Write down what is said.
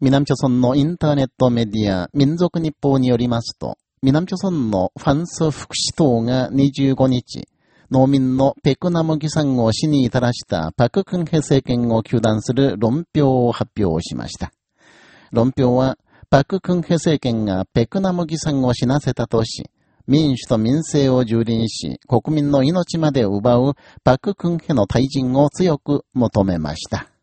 南朝村のインターネットメディア民族日報によりますと、南朝村のファンス福祉党が25日、農民のペクナムギさんを死に至らしたパククンヘ政権を求断する論評を発表しました。論評は、パククンヘ政権がペクナムギさんを死なせたとし、民主と民政を蹂躙し、国民の命まで奪うパククンヘの退陣を強く求めました。